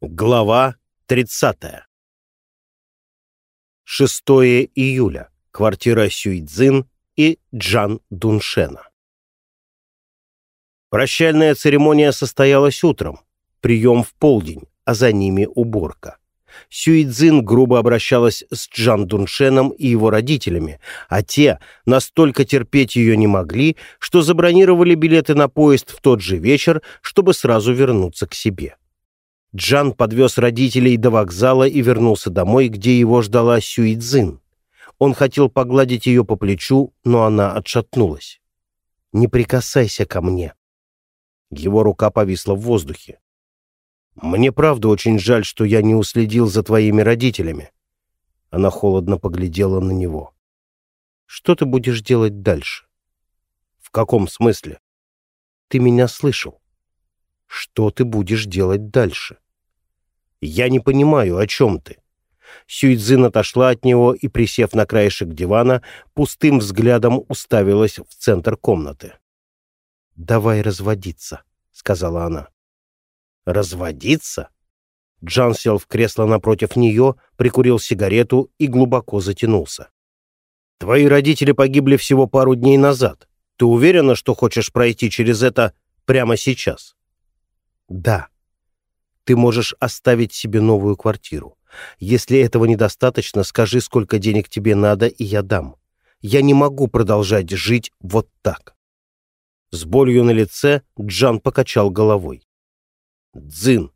Глава 30. 6 июля. Квартира Сюйцзин и Джан Дуншена. Прощальная церемония состоялась утром, прием в полдень, а за ними уборка. Сюйцзин грубо обращалась с Джан Дуншеном и его родителями, а те настолько терпеть ее не могли, что забронировали билеты на поезд в тот же вечер, чтобы сразу вернуться к себе. Джан подвез родителей до вокзала и вернулся домой, где его ждала Сюидзин. Он хотел погладить ее по плечу, но она отшатнулась. «Не прикасайся ко мне». Его рука повисла в воздухе. «Мне правда очень жаль, что я не уследил за твоими родителями». Она холодно поглядела на него. «Что ты будешь делать дальше?» «В каком смысле?» «Ты меня слышал. Что ты будешь делать дальше?» «Я не понимаю, о чем ты?» Сюйцзин отошла от него и, присев на краешек дивана, пустым взглядом уставилась в центр комнаты. «Давай разводиться», — сказала она. «Разводиться?» Джан сел в кресло напротив нее, прикурил сигарету и глубоко затянулся. «Твои родители погибли всего пару дней назад. Ты уверена, что хочешь пройти через это прямо сейчас?» Да. Ты можешь оставить себе новую квартиру. Если этого недостаточно, скажи, сколько денег тебе надо, и я дам. Я не могу продолжать жить вот так. С болью на лице Джан покачал головой. «Дзин,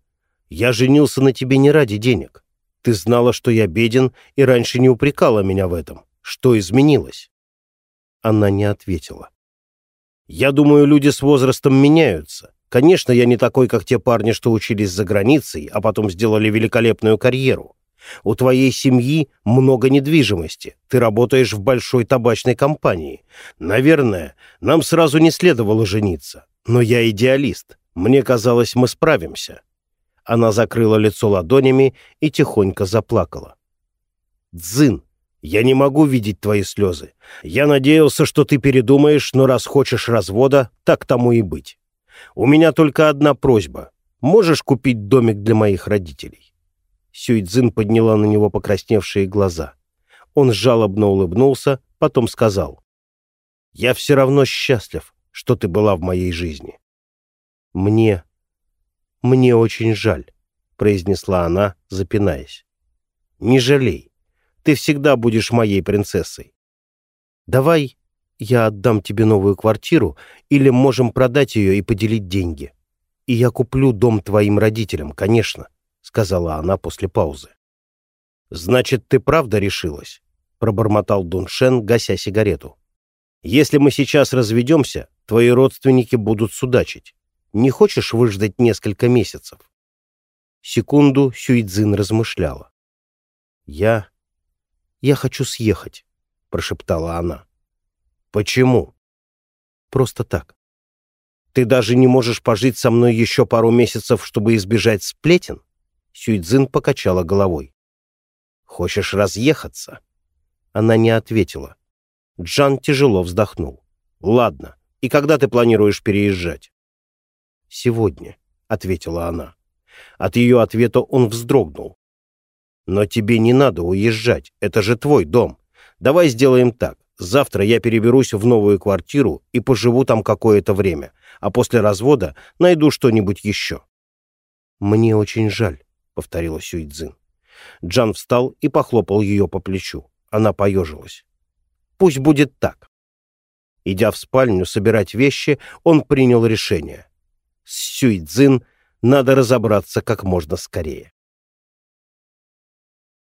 я женился на тебе не ради денег. Ты знала, что я беден, и раньше не упрекала меня в этом. Что изменилось?» Она не ответила. «Я думаю, люди с возрастом меняются. Конечно, я не такой, как те парни, что учились за границей, а потом сделали великолепную карьеру. У твоей семьи много недвижимости. Ты работаешь в большой табачной компании. Наверное, нам сразу не следовало жениться. Но я идеалист. Мне казалось, мы справимся». Она закрыла лицо ладонями и тихонько заплакала. «Дзин, я не могу видеть твои слезы. Я надеялся, что ты передумаешь, но раз хочешь развода, так тому и быть. У меня только одна просьба. Можешь купить домик для моих родителей?» Сюйцзин подняла на него покрасневшие глаза. Он жалобно улыбнулся, потом сказал. «Я все равно счастлив, что ты была в моей жизни». «Мне... мне очень жаль», — произнесла она, запинаясь. «Не жалей. Ты всегда будешь моей принцессой. Давай я отдам тебе новую квартиру, или можем продать ее и поделить деньги. И я куплю дом твоим родителям, конечно», — сказала она после паузы. «Значит, ты правда решилась?» — пробормотал Дуншен, гася сигарету. «Если мы сейчас разведемся, твои родственники будут судачить. Не хочешь выждать несколько месяцев?» Секунду Сюйцзин размышляла. «Я... я хочу съехать», — прошептала она. Почему? Просто так. Ты даже не можешь пожить со мной еще пару месяцев, чтобы избежать сплетен? Сюйцзин покачала головой. Хочешь разъехаться? Она не ответила. Джан тяжело вздохнул. Ладно. И когда ты планируешь переезжать? Сегодня, ответила она. От ее ответа он вздрогнул. Но тебе не надо уезжать. Это же твой дом. Давай сделаем так. Завтра я переберусь в новую квартиру и поживу там какое-то время, а после развода найду что-нибудь еще». «Мне очень жаль», — повторила Сюйцзин. Джан встал и похлопал ее по плечу. Она поежилась. «Пусть будет так». Идя в спальню собирать вещи, он принял решение. С Сюйцзин надо разобраться как можно скорее.